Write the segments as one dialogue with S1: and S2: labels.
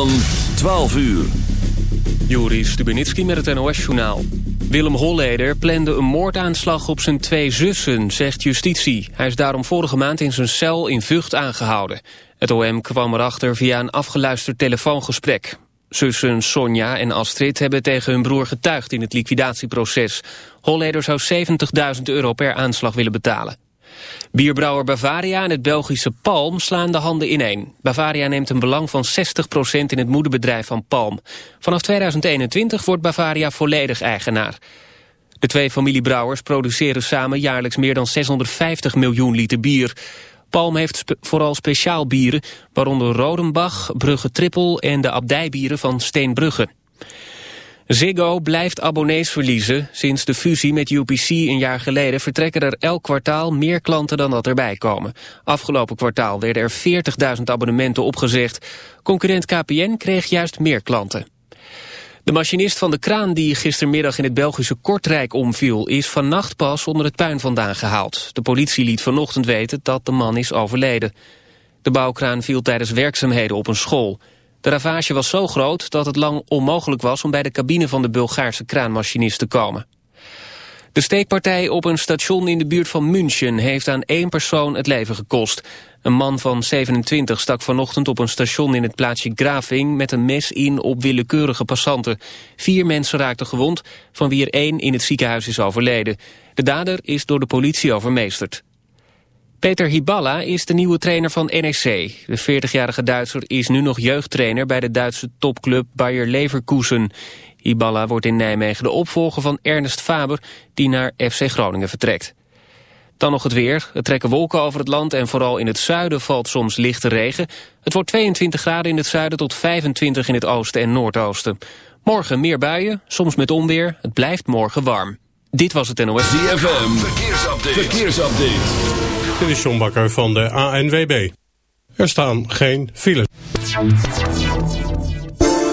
S1: van 12 uur.
S2: Juri Stubenitski met het NOS-journaal. Willem Holleder plande een moordaanslag op zijn twee zussen, zegt justitie. Hij is daarom vorige maand in zijn cel in Vught aangehouden. Het OM kwam erachter via een afgeluisterd telefoongesprek. Zussen Sonja en Astrid hebben tegen hun broer getuigd in het liquidatieproces. Holleder zou 70.000 euro per aanslag willen betalen. Bierbrouwer Bavaria en het Belgische Palm slaan de handen ineen. Bavaria neemt een belang van 60% in het moederbedrijf van Palm. Vanaf 2021 wordt Bavaria volledig eigenaar. De twee familiebrouwers produceren samen jaarlijks meer dan 650 miljoen liter bier. Palm heeft vooral speciaal bieren, waaronder Rodenbach, Brugge Trippel en de abdijbieren van Steenbrugge. Ziggo blijft abonnees verliezen. Sinds de fusie met UPC een jaar geleden vertrekken er elk kwartaal meer klanten dan dat erbij komen. Afgelopen kwartaal werden er 40.000 abonnementen opgezegd. Concurrent KPN kreeg juist meer klanten. De machinist van de kraan die gistermiddag in het Belgische Kortrijk omviel... is vannacht pas onder het puin vandaan gehaald. De politie liet vanochtend weten dat de man is overleden. De bouwkraan viel tijdens werkzaamheden op een school. De ravage was zo groot dat het lang onmogelijk was... om bij de cabine van de Bulgaarse kraanmachinist te komen. De steekpartij op een station in de buurt van München... heeft aan één persoon het leven gekost. Een man van 27 stak vanochtend op een station in het plaatsje Graving... met een mes in op willekeurige passanten. Vier mensen raakten gewond, van wie er één in het ziekenhuis is overleden. De dader is door de politie overmeesterd. Peter Hiballa is de nieuwe trainer van NEC. De 40-jarige Duitser is nu nog jeugdtrainer bij de Duitse topclub Bayer Leverkusen. Hiballa wordt in Nijmegen de opvolger van Ernest Faber, die naar FC Groningen vertrekt. Dan nog het weer. Er trekken wolken over het land en vooral in het zuiden valt soms lichte regen. Het wordt 22 graden in het zuiden tot 25 in het oosten en noordoosten. Morgen meer buien, soms met onweer. Het blijft morgen warm. Dit was het NOS.
S1: ZFM, verkeersupdate. verkeersupdate.
S3: Dit is John Bakker van de ANWB. Er staan geen files.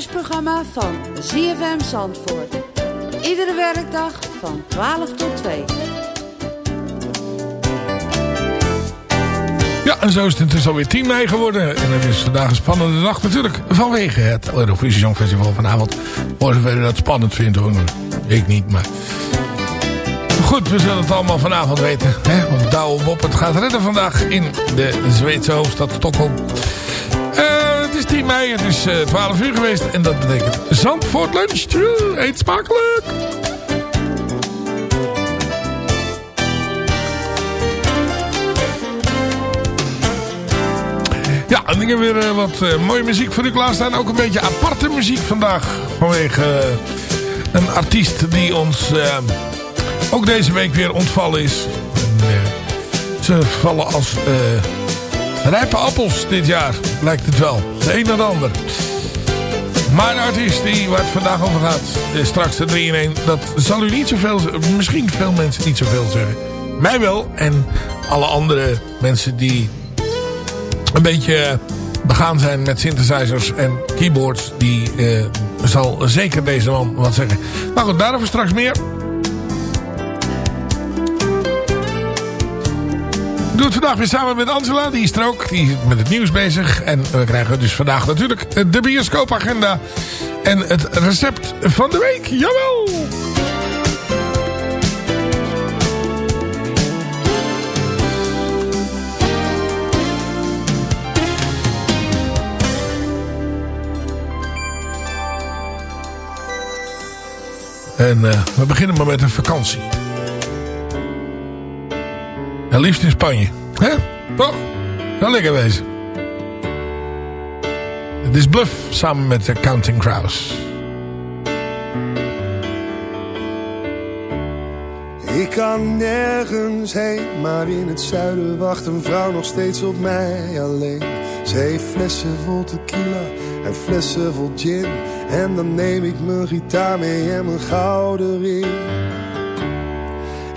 S4: Het lunchprogramma van ZFM Zandvoort. Iedere werkdag van 12 tot 2.
S5: Ja, en zo is het intussen alweer 10 mei geworden. En het is vandaag een spannende dag natuurlijk. Vanwege het Eurovisie Songfestival vanavond. Voor zover dat spannend vindt hoor. Ik niet, maar... Goed, we zullen het allemaal vanavond weten. Hè? Of Douwe Bob het gaat redden vandaag in de Zweedse hoofdstad Stockholm. 10 mei. Het is eh, 12 uur geweest en dat betekent Zandvoort Lunch. Eet smakelijk! Ja, en ik heb weer eh, wat eh, mooie muziek voor u klaarstaan. Ook een beetje aparte muziek vandaag. Vanwege een artiest die ons ook deze week weer ontvallen is. Ze vallen als rijpe appels dit jaar, lijkt het wel. De een naar de ander. Maar de artiest die, waar het vandaag over gaat, straks de 3 in 1, dat zal u niet zoveel, misschien veel mensen niet zoveel zeggen. Mij wel en alle andere mensen die een beetje begaan zijn met synthesizers en keyboards, die uh, zal zeker deze man wat zeggen. Maar goed, daarover straks meer. Doe het vandaag weer samen met Angela, die is er ook. Die met het nieuws bezig. En we krijgen dus vandaag natuurlijk de bioscoopagenda. En het recept van de week. Jawel! En uh, we beginnen maar met een vakantie. Liefst in Spanje. Hè? Toch? Zou lekker wezen. Het is Bluff samen met de Counting Crows.
S6: Ik kan nergens heen, maar in het zuiden wacht een vrouw nog steeds op mij alleen. Ze heeft flessen vol tequila en flessen vol gin. En dan neem ik mijn gitaar mee en mijn gouden ring.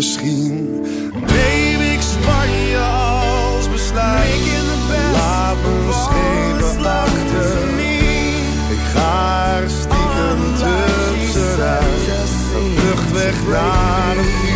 S6: Misschien neem ik Spanje als besluit. Laat me schepen achter. Ik ga er stiekem tussenuit. Een vluchtweg naar een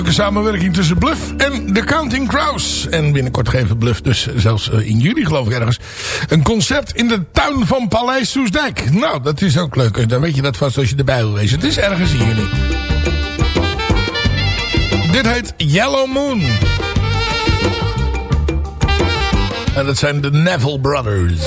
S7: Leuke samenwerking tussen Bluff en The Counting Crows. En binnenkort geven Bluff dus zelfs in juli geloof ik ergens... een concert in de tuin van Paleis Soesdijk. Nou, dat is ook leuk. Dan weet je dat vast als je erbij wil wezen. Het is ergens in juli. Dit heet Yellow Moon. En dat zijn de Neville Brothers.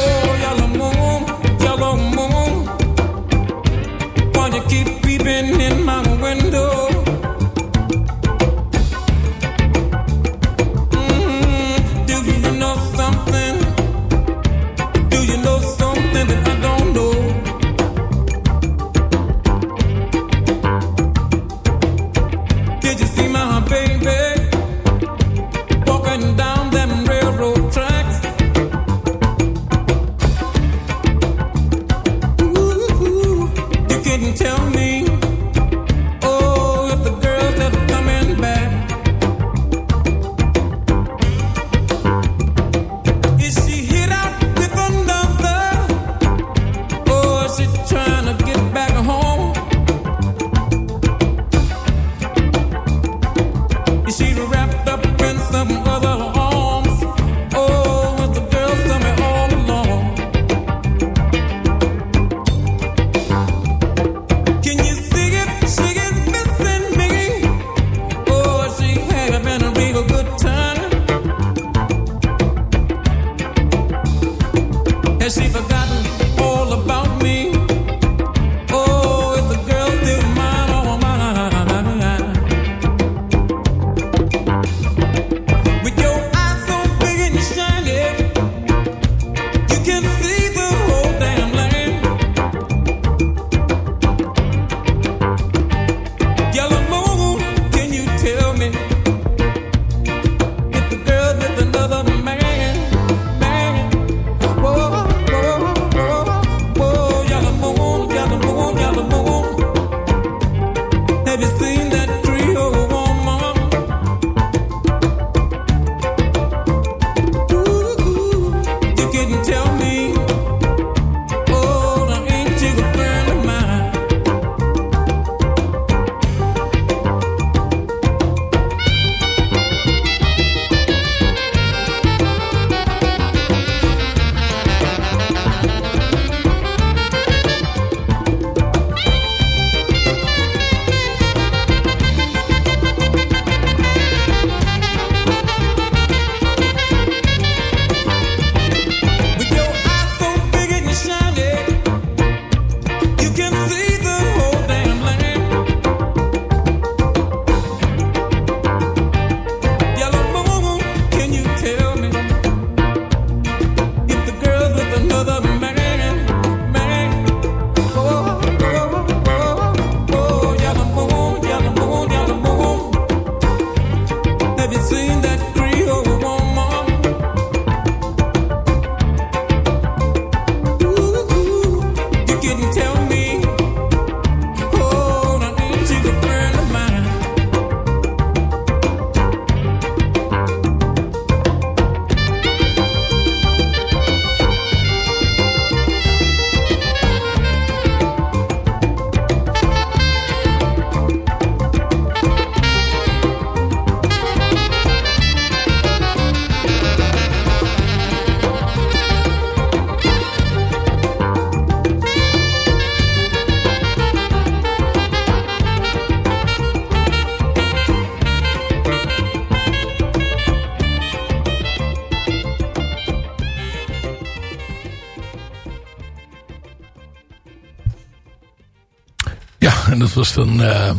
S7: Was dan eh,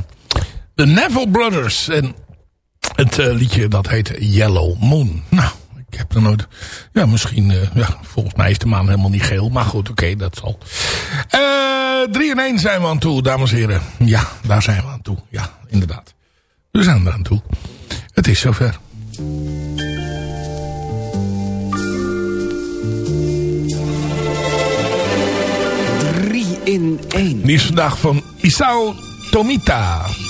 S7: de Neville Brothers. En het eh, liedje dat heet Yellow Moon. Nou, ik heb er nooit... Ja, misschien... eh, ja, volgens mij is de maan helemaal niet geel. Maar goed, oké, dat zal. Eh 3 in 1 zijn we aan toe, dames en heren. Ja, daar zijn we aan toe. Ja, inderdaad. We zijn er aan toe. Het is zover.
S5: Drie in één.
S7: Die is vandaag van Isao Tomita.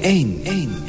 S8: 1, 1.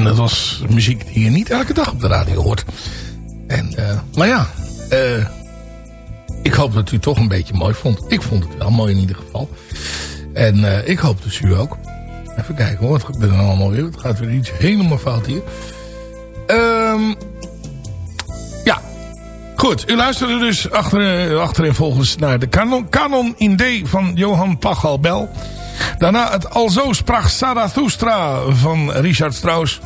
S5: En dat was muziek die je niet elke dag op de radio hoort. En, uh, maar ja, uh, ik hoop dat u het toch een beetje mooi vond. Ik vond het wel mooi in ieder geval. En uh, ik hoop dus u ook. Even kijken hoor, wat gebeurt er allemaal weer? Het gaat weer iets helemaal fout hier. Um, ja, goed. U luisterde dus achter, achterin volgens naar de Canon, Canon in D van Johan Pachelbel. Daarna het Alzo sprak Zarathustra van Richard Strauss.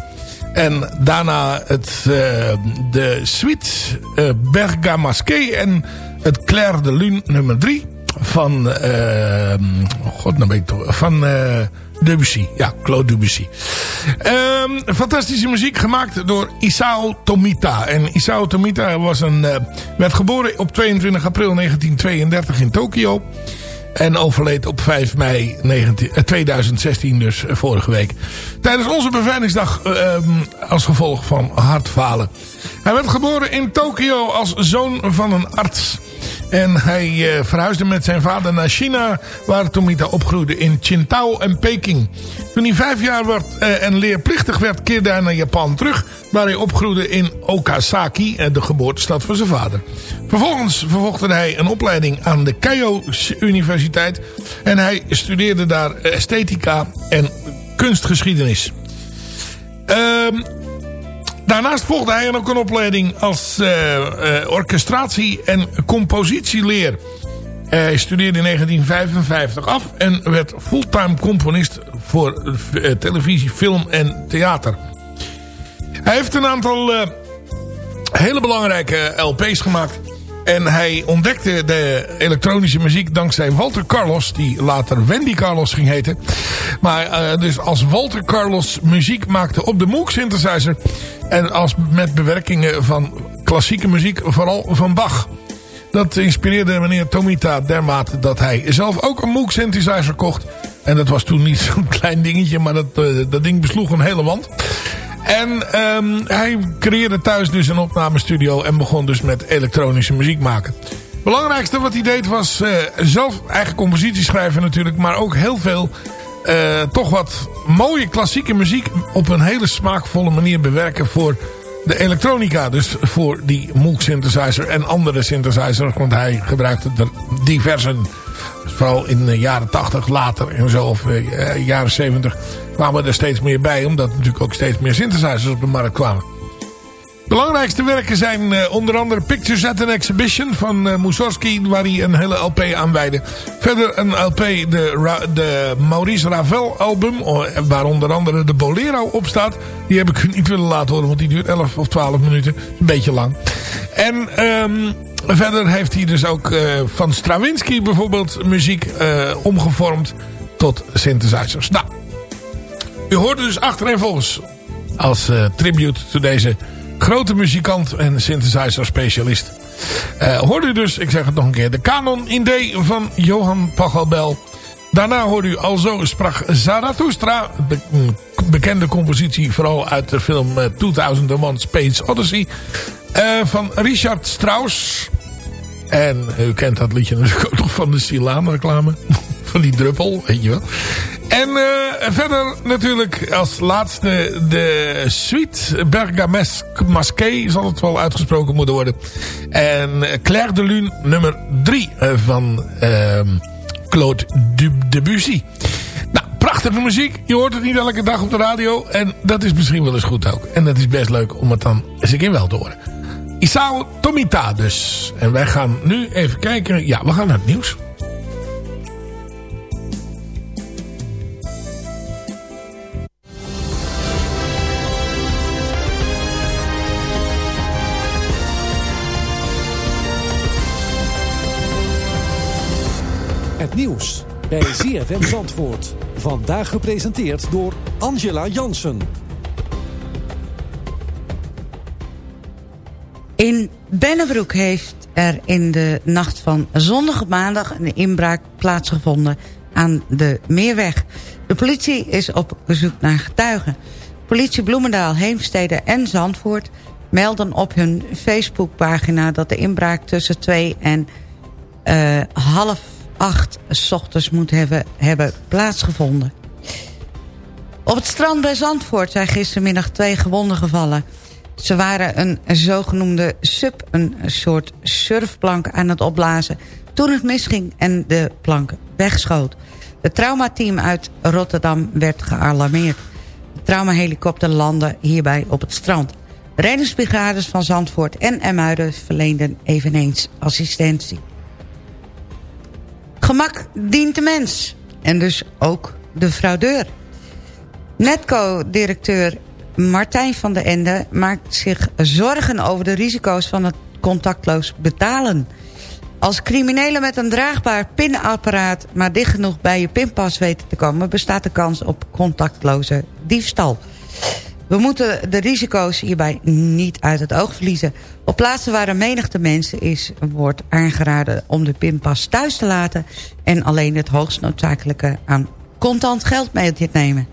S5: En daarna het, uh, de suite uh, Bergamasque en het Claire de Lune nummer 3 van, uh, god, nou ben ik toch, van Debussy. Ja, Claude Debussy. Um, fantastische muziek gemaakt door Isao Tomita. En Isao Tomita was een, werd geboren op 22 april 1932 in Tokio. En overleed op 5 mei 19, eh, 2016, dus eh, vorige week. Tijdens onze bevrijdingsdag uh, als gevolg van hartfalen. Hij werd geboren in Tokio als zoon van een arts. En hij uh, verhuisde met zijn vader naar China, waar Tomita opgroeide in Qingdao en Peking. Toen hij vijf jaar werd uh, en leerplichtig werd, keerde hij naar Japan terug, waar hij opgroeide in Okazaki, de geboortestad van zijn vader. Vervolgens vervolgde hij een opleiding aan de Keio Universiteit en hij studeerde daar esthetica en kunstgeschiedenis. Uh, Daarnaast volgde hij ook een opleiding als uh, orchestratie- en compositieleer. Hij studeerde in 1955 af en werd fulltime componist voor uh, televisie, film en theater. Hij heeft een aantal hele belangrijke LP's gemaakt. En hij ontdekte de elektronische muziek dankzij Walter Carlos, die later Wendy Carlos ging heten. Maar uh, dus als Walter Carlos muziek maakte op de Moog synthesizer en als met bewerkingen van klassieke muziek, vooral van Bach. Dat inspireerde meneer Tomita dermate dat hij zelf ook een Moog synthesizer kocht. En dat was toen niet zo'n klein dingetje, maar dat, uh, dat ding besloeg een hele wand. En um, hij creëerde thuis dus een opnamestudio en begon dus met elektronische muziek maken. Belangrijkste wat hij deed was uh, zelf eigen composities schrijven natuurlijk, maar ook heel veel uh, toch wat mooie klassieke muziek op een hele smaakvolle manier bewerken voor de elektronica. Dus voor die Moog synthesizer en andere synthesizers, want hij gebruikte er diverse vooral in de jaren 80 later en zo, of uh, jaren 70 kwamen er steeds meer bij. Omdat natuurlijk ook steeds meer synthesizers op de markt kwamen. Belangrijkste werken zijn uh, onder andere Pictures at an Exhibition van uh, Mussorgsky, waar hij een hele LP aan wijde. Verder een LP, de, de Maurice Ravel album, waar onder andere de Bolero op staat. Die heb ik niet willen laten horen, want die duurt 11 of 12 minuten. Een beetje lang. En... Um, Verder heeft hij dus ook uh, van Stravinsky bijvoorbeeld muziek omgevormd tot synthesizers. Nou, u hoorde dus achterin volgens als uh, tribute to deze grote muzikant en synthesizer specialist. hoorde u dus, ik zeg het nog een keer, de Canon in D van Johan Pachelbel. Daarna hoorde u alzo sprak Zarathustra, be bekende compositie vooral uit de film 2001 Space Odyssey. Uh, van Richard Strauss. En u kent dat liedje natuurlijk ook nog van de Silaan reclame. van die druppel, weet je wel. En uh, verder natuurlijk als laatste de suite Bergamasque zal het wel uitgesproken moeten worden. En Claire de Lune nummer 3 van uh, Claude Debussy. Nou, prachtige muziek. Je hoort het niet elke dag op de radio. En dat is misschien wel eens goed ook. En dat is best leuk om het dan eens een keer wel te horen. Isao Tomita dus. En wij gaan nu even kijken. Ja, we gaan naar het nieuws.
S9: Nieuws bij ZFM Zandvoort. Vandaag gepresenteerd door Angela Jansen.
S10: In Bennebroek heeft er in de nacht van zondag op maandag een inbraak plaatsgevonden aan de Meerweg. De politie is op bezoek naar getuigen. Politie Bloemendaal, Heemstede en Zandvoort melden op hun Facebookpagina dat de inbraak tussen twee en uh, half acht s ochtends moet hebben, hebben plaatsgevonden. Op het strand bij Zandvoort zijn gistermiddag twee gewonden gevallen. Ze waren een zogenoemde sub, een soort surfplank aan het opblazen... toen het misging en de plank wegschoot. Het traumateam uit Rotterdam werd gealarmeerd. De traumahelikopter landde hierbij op het strand. De reddingsbrigades van Zandvoort en Emuiden verleenden eveneens assistentie. Gemak dient de mens. En dus ook de fraudeur. Netco-directeur Martijn van der Ende maakt zich zorgen over de risico's van het contactloos betalen. Als criminelen met een draagbaar pinapparaat maar dicht genoeg bij je pinpas weten te komen... bestaat de kans op contactloze diefstal. We moeten de risico's hierbij niet uit het oog verliezen. Op plaatsen waar een menigte mensen is, wordt aangeraden om de pinpas thuis te laten... en alleen het hoogst noodzakelijke aan contant geld mee te nemen.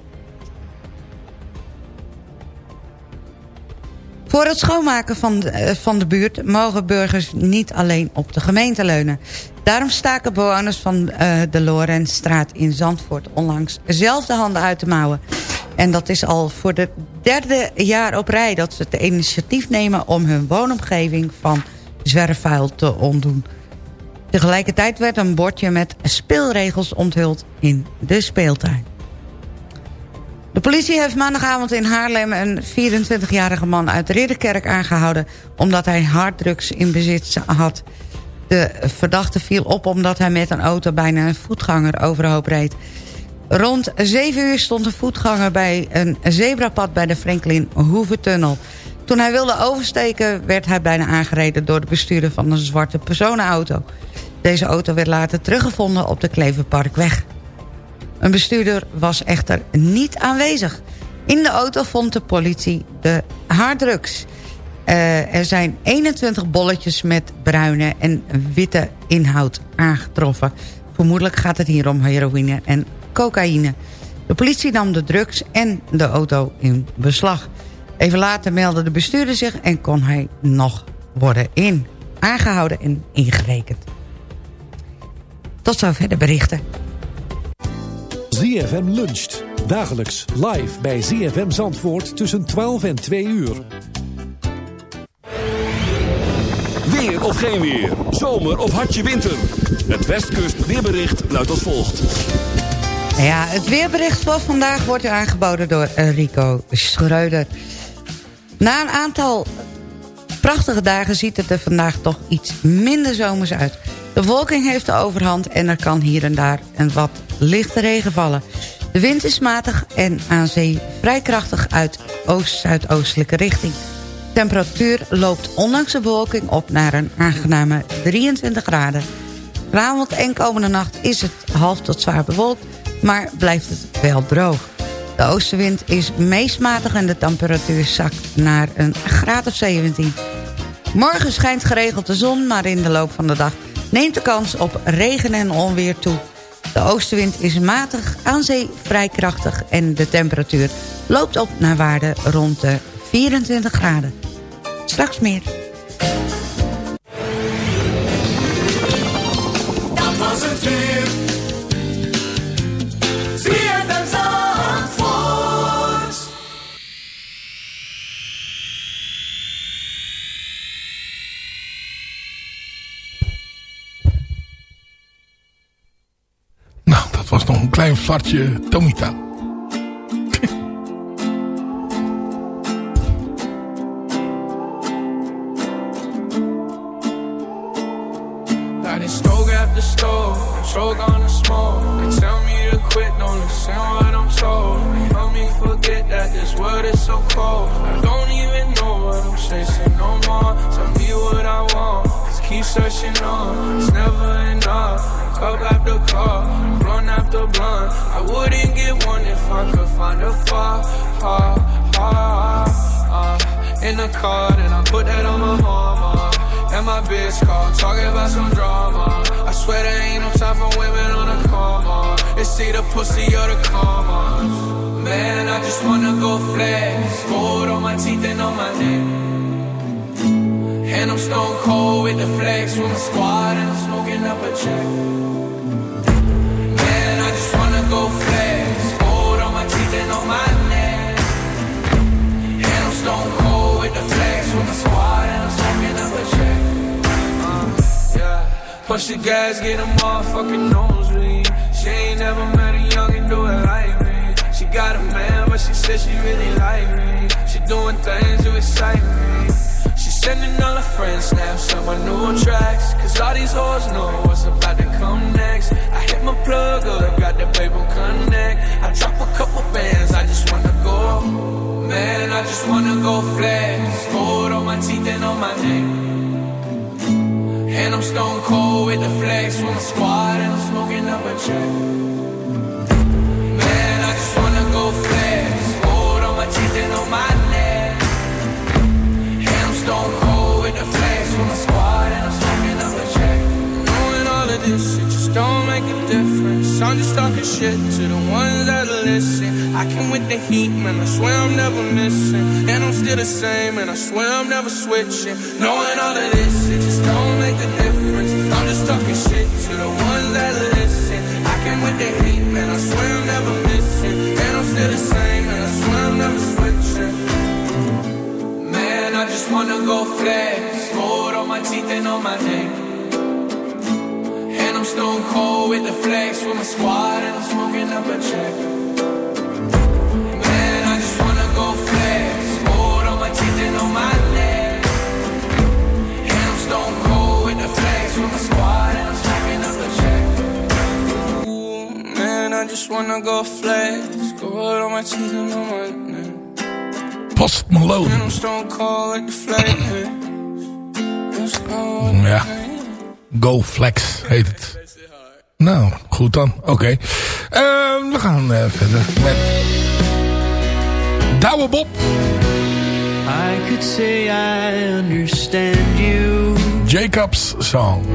S10: Voor het schoonmaken van de, eh, van de buurt mogen burgers niet alleen op de gemeente leunen. Daarom staken bewoners van uh, de Lorenzstraat in Zandvoort onlangs zelf de handen uit de mouwen. En dat is al voor de derde jaar op rij dat ze het initiatief nemen om hun woonomgeving van zwerfvuil te ontdoen. Tegelijkertijd werd een bordje met speelregels onthuld in de speeltuin. De politie heeft maandagavond in Haarlem een 24-jarige man uit Ridderkerk aangehouden... omdat hij harddrugs in bezit had. De verdachte viel op omdat hij met een auto bijna een voetganger overhoop reed. Rond 7 uur stond een voetganger bij een zebrapad bij de Franklin Hoeventunnel. Toen hij wilde oversteken werd hij bijna aangereden door de bestuurder van een zwarte personenauto. Deze auto werd later teruggevonden op de Kleverparkweg. Een bestuurder was echter niet aanwezig. In de auto vond de politie de harddrugs. Uh, er zijn 21 bolletjes met bruine en witte inhoud aangetroffen. Vermoedelijk gaat het hier om heroïne en cocaïne. De politie nam de drugs en de auto in beslag. Even later meldde de bestuurder zich en kon hij nog worden in, aangehouden en ingerekend. Tot zover de berichten.
S9: ZFM luncht. Dagelijks live bij ZFM Zandvoort tussen 12 en 2 uur.
S1: Weer of geen weer. Zomer of hartje winter. Het Westkust weerbericht luidt als volgt.
S10: Ja, het weerbericht van vandaag wordt u aangeboden door Rico Schreuder. Na een aantal prachtige dagen ziet het er vandaag toch iets minder zomers uit. De wolking heeft de overhand en er kan hier en daar een wat lichte regen vallen. De wind is matig en aan zee vrij krachtig uit oost-zuidoostelijke richting. De temperatuur loopt ondanks de bewolking op naar een aangename 23 graden. Vanavond en komende nacht is het half tot zwaar bewolkt, maar blijft het wel droog. De oostenwind is meest matig en de temperatuur zakt naar een graad of 17. Morgen schijnt geregeld de zon, maar in de loop van de dag neemt de kans op regen en onweer toe. De oostenwind is matig, aan zee vrij krachtig en de temperatuur loopt op naar waarde rond de 24 graden. Straks meer.
S11: Was
S5: nog een klein flartje Tomita.
S12: And I'm stone cold with the flex with my squad and I'm smoking up a check. Man, I just wanna go flex. Gold on my teeth and on my neck. And I'm stone cold with the flex with my squad, and I'm smoking up a check. Uh, yeah. Push the gas, get a motherfucking nosebleed. She ain't never met a youngin' do it like me. She got a man, but she said she really like me. She doing things to excite me. She sending all friends snaps on my new tracks. Cause all these hoes know what's about to come next. I hit my plug up, got the paper connect. I drop a couple bands, I just wanna go. Man, I just wanna go flex. Gold on my teeth and on my neck. And I'm stone cold with the flex with my squad, and I'm smoking up a check. Shit to the ones that listen. I came with the heat, man. I swear I'm never missing. And I'm still the same, and I swear I'm never switching. Knowing all of this shit just don't make a difference. I'm just talking shit to the ones that listen. I came with the heat, man. I swear I'm never missing. And I'm still the same, and I swear I'm never switching. Man, I just wanna go flex. Gold on my teeth and on my neck. I'm stone cold with the flex with my squad, and I'm smoking up a check. Man, I just wanna go flex. Gold on my teeth and on my neck. And I'm stone cold with the flex with my squad, and I'm smoking up a check. Ooh, man, I just wanna go flex. Gold on my teeth and on my neck.
S5: Post Malone.
S12: And I'm stone cold with the flex.
S5: Ja. Go Flex heet het. Nou, goed dan. Oké. Ehm, we gaan eh, verder met... Douwe Bob.
S13: I could say I understand you.
S5: Jacob's song.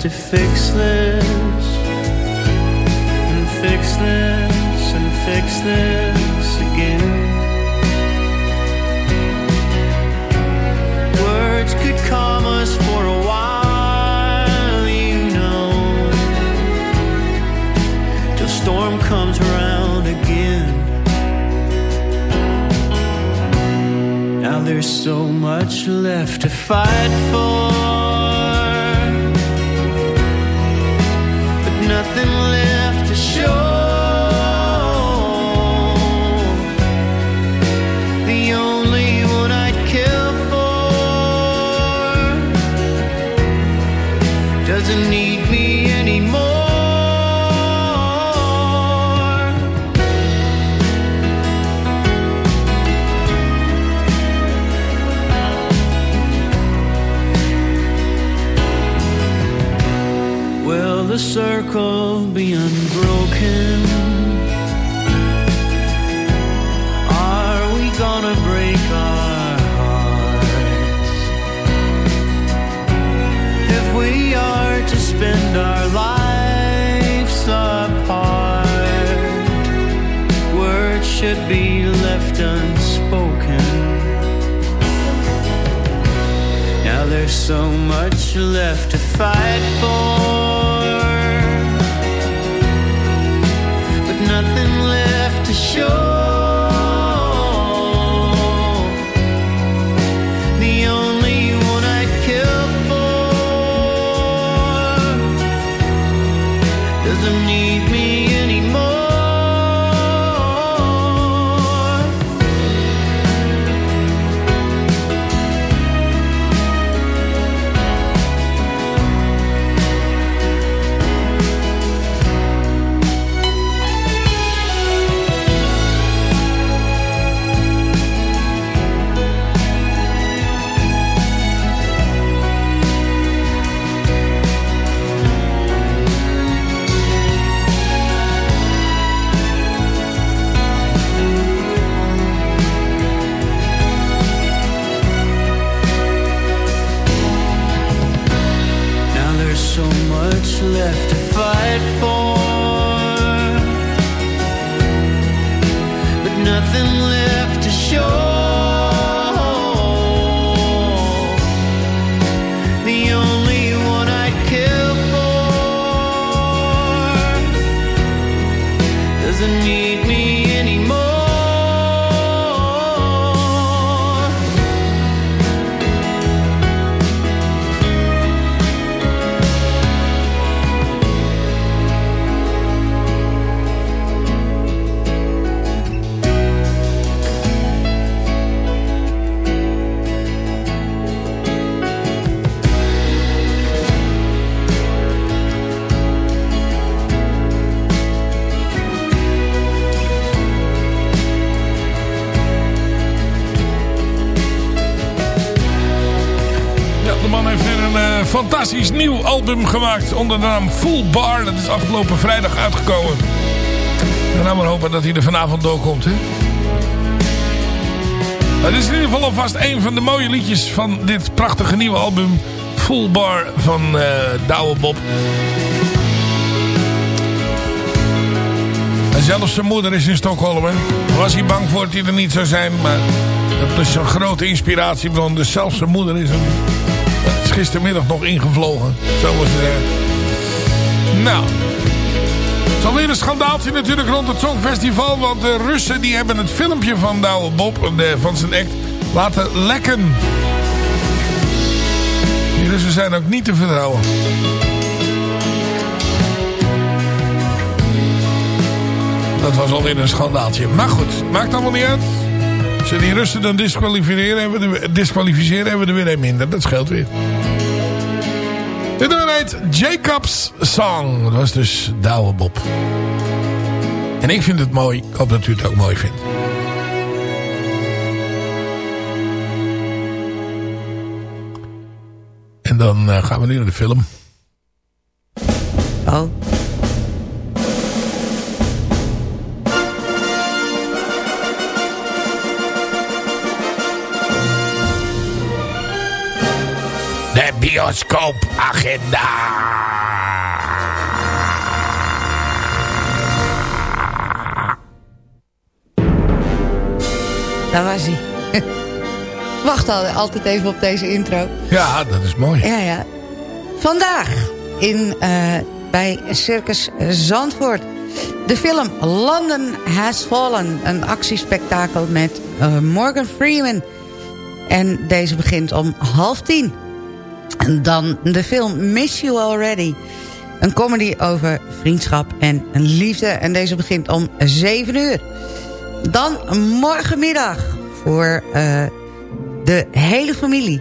S13: To fix this. And fix this and fix this again. Words could calm us for a while, you know. Till storm comes around again. Now there's so much left to fight for. something circle be unbroken? Are we gonna break our hearts? If we are to spend our lives apart, words should be left unspoken. Now there's so much left to fight for, show.
S5: Fantastisch nieuw album gemaakt onder de naam Full Bar. Dat is afgelopen vrijdag uitgekomen. En nou maar hopen dat hij er vanavond doorkomt, hè. Het is in ieder geval alvast een van de mooie liedjes van dit prachtige nieuwe album Full Bar van Douwe Bob. Zelfs zijn moeder is in Stockholm, hè. Was hij bang voor dat hij er niet zou zijn, maar dat is een grote inspiratiebron. Dus zelfs zijn moeder is er niet. Gistermiddag nog ingevlogen. Zo was het. eh. Nou. Het is alweer een schandaaltje natuurlijk rond het Songfestival. Want de Russen die hebben het filmpje van Douwe Bob, van zijn act, laten lekken. Die Russen zijn ook niet te vertrouwen. Dat was alweer een schandaaltje. Maar goed, maakt allemaal niet uit. Als ze die Russen dan disqualificeren, hebben we er, disqualificeren, hebben we er weer een minder. Dat scheelt weer. Dit nummer heet Jacob's Song. Dat was dus Douwe. En ik vind het mooi. Ik hoop dat u het ook mooi vindt. En dan eh, gaan we nu naar de film.
S10: Oh.
S5: De bioscoopagenda.
S10: Daar was hij. Wacht al, altijd even op deze intro.
S5: Ja, dat is mooi.
S10: Ja, ja. Vandaag in, eh, bij Circus Zandvoort. De film London Has Fallen. Een actiespektakel met eh, Morgan Freeman. En deze begint om half tien. Dan de film Miss You Already. Een comedy over vriendschap en liefde. En deze begint om 7 uur. Dan morgenmiddag voor uh, de hele familie.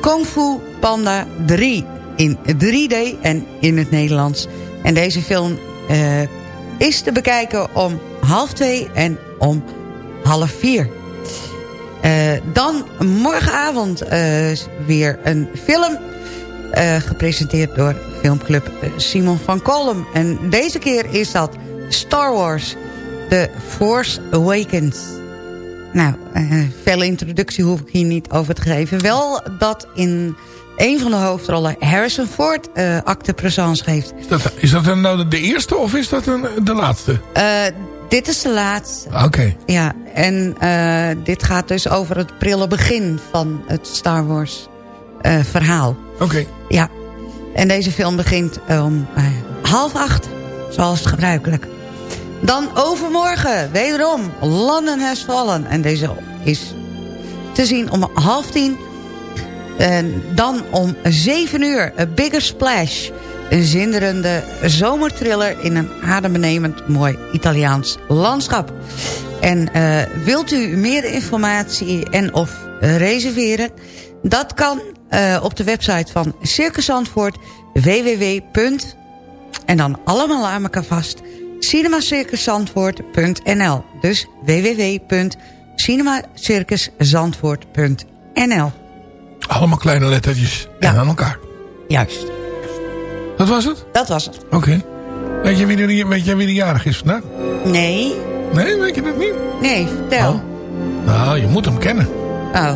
S10: Kung Fu Panda 3 in 3D en in het Nederlands. En deze film uh, is te bekijken om half twee en om half vier. Uh, dan morgenavond weer een film uh, gepresenteerd door filmclub Simon van Kolm. En deze keer is dat Star Wars The Force Awakens. Nou, veel introductie hoef ik hier niet over te geven. Wel dat in een van de hoofdrollen Harrison Ford acte présence geeft.
S5: Is dat, is dat nou de eerste of is dat een, de laatste?
S10: Dit is de laatste.
S5: Oké. Okay.
S10: Ja, en dit gaat dus over het prille begin van het Star Wars verhaal.
S5: Oké. Okay.
S10: Ja, en deze film begint om uh, half acht, zoals gebruikelijk. Dan overmorgen, wederom, London Has Fallen. En deze is te zien om half tien. En dan om zeven uur, A Bigger Splash. Een zinderende zomerthriller in een adembenemend mooi Italiaans landschap. En uh, wilt u meer informatie en of reserveren... Dat kan uh, op de website van Circus Zandvoort www. en dan allemaal aan elkaar vast cinemacircuszandvoort.nl Dus www.cinemacircuszandvoort.nl
S5: Allemaal kleine lettertjes
S10: ja.
S5: en aan elkaar.
S10: Juist.
S5: Dat was het?
S10: Dat was het.
S5: Oké. Okay. Weet, je wie er, weet jij wie de jarig is vandaag?
S10: Nee.
S5: Nee, weet je dat niet?
S10: Nee, vertel.
S5: Oh. Nou, je moet hem kennen.
S10: Oh.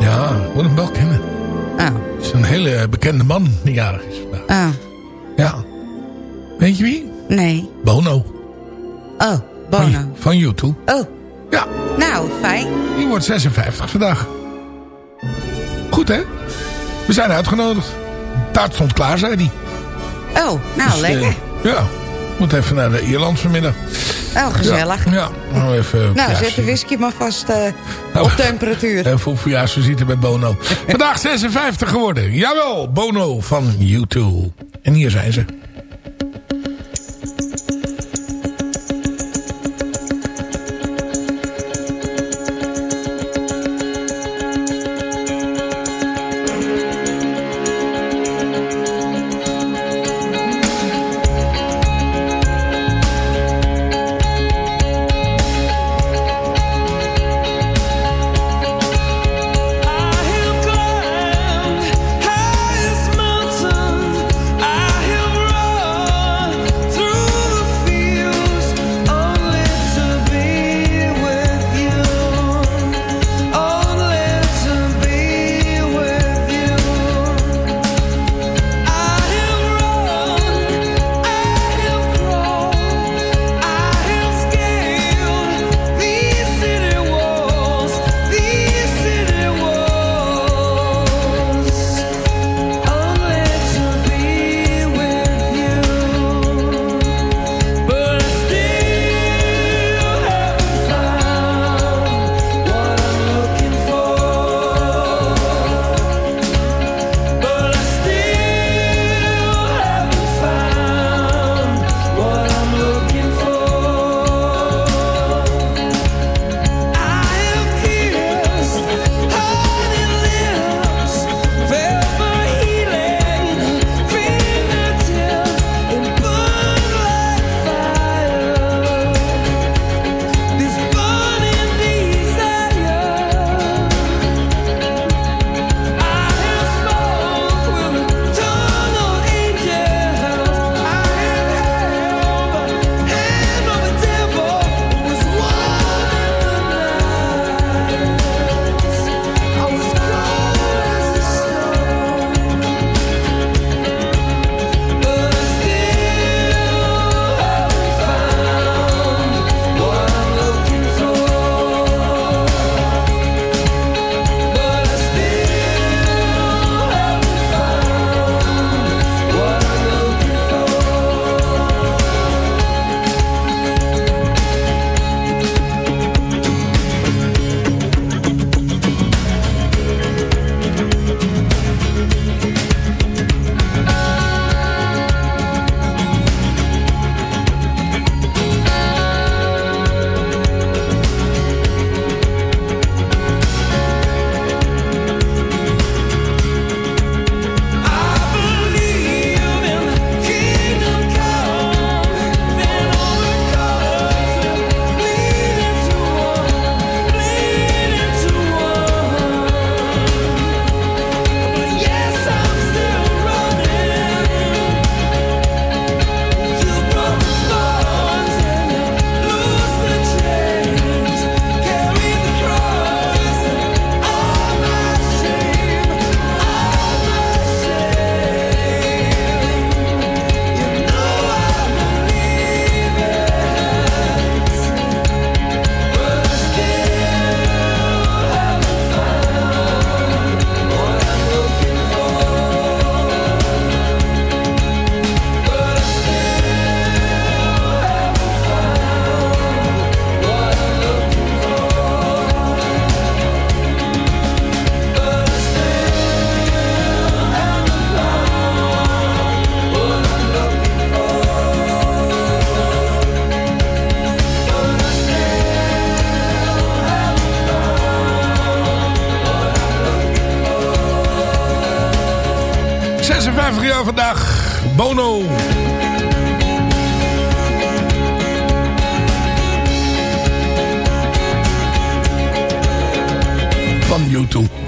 S5: Ja, je moet hem wel kennen.
S10: Oh.
S5: Het is een hele bekende man die jarig is vandaag.
S10: Oh.
S5: Ja. Weet je wie?
S10: Nee.
S5: Bono.
S10: Oh, Bono.
S5: Van, YouTube.
S10: Oh.
S13: Ja.
S10: Nou, fijn.
S13: Die wordt 56 vandaag. Goed, hè? We zijn uitgenodigd. Taart stond klaar, zei hij.
S10: Oh, nou,
S13: Dus,
S10: lekker.
S13: eh, ja. Moet even naar de Ierland vanmiddag.
S10: Oh, gezellig.
S13: Ja. ja. Nou, even,
S10: Nou, zet de whisky maar vast
S13: Nou,
S10: op temperatuur.
S13: En voor verjaarsvisite met Bono. Vandaag 56 geworden. Jawel, Bono van U2. En hier zijn ze.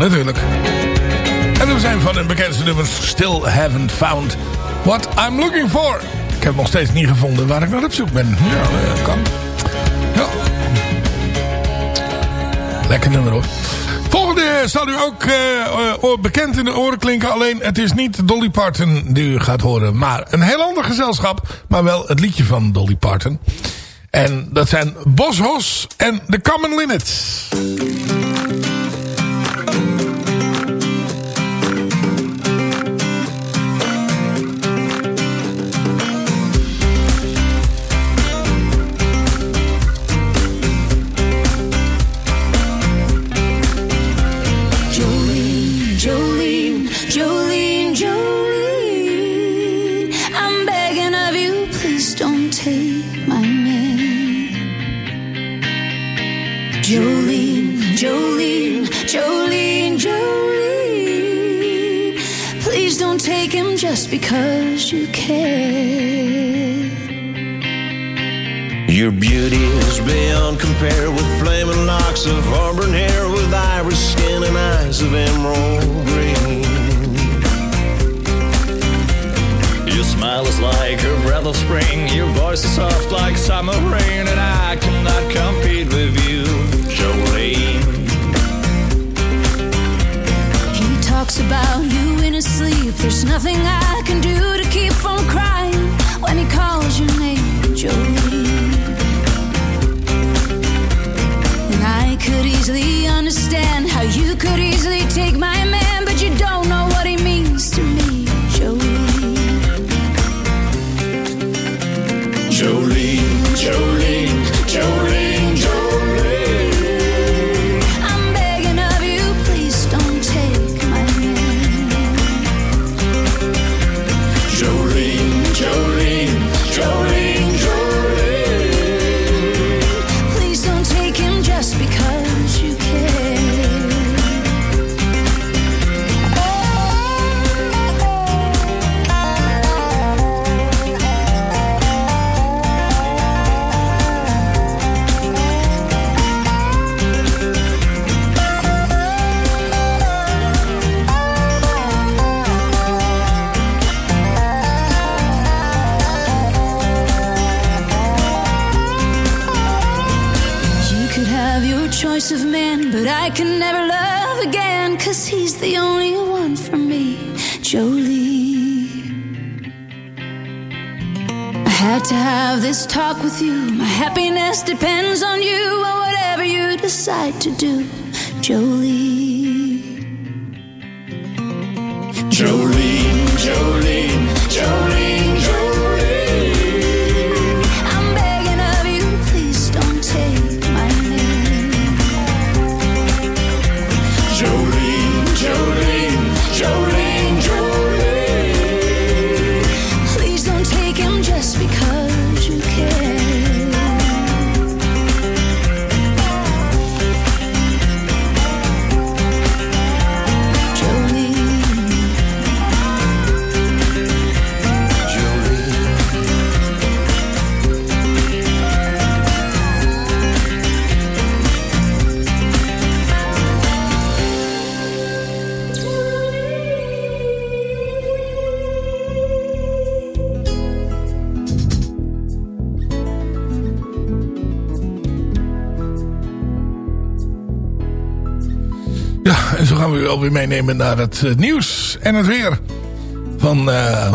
S13: Natuurlijk. En we zijn van hun bekendste nummers Still Haven't Found What I'm Looking For. Ik heb nog steeds niet gevonden waar ik naar op zoek ben. Ja, dat kan. Ja. Lekker nummer hoor. Volgende zal u ook uh, bekend in de oren klinken. Alleen het is niet Dolly Parton die u gaat horen. Maar een heel ander gezelschap. Maar wel het liedje van Dolly Parton.
S5: En dat zijn Boshos en The Common Linnets.
S14: Just because you can.
S15: Your beauty is beyond compare with flaming locks of auburn hair, with iris skin and eyes of emerald green.
S16: Your smile is like a breath of spring. Your voice is soft like summer rain, and I cannot compete with you, Jolene.
S14: About you in his sleep. There's nothing I can do to keep from crying when he calls your name, Jolene. And I could easily understand how you could easily take my man, but I can never love again, cause he's the only one for me, Jolie. I had to have this talk with you. My happiness depends on you, and whatever you decide to do, Jolie.
S5: En zo gaan we u alweer meenemen naar het eh, nieuws en het weer van, eh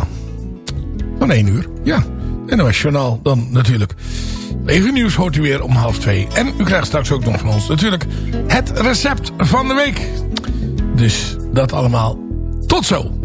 S5: van 1 uur. Ja, NOS Journaal dan natuurlijk. Even nieuws hoort u weer om half twee. En u krijgt straks ook nog van ons natuurlijk het recept van de week. Dus dat allemaal. Tot zo.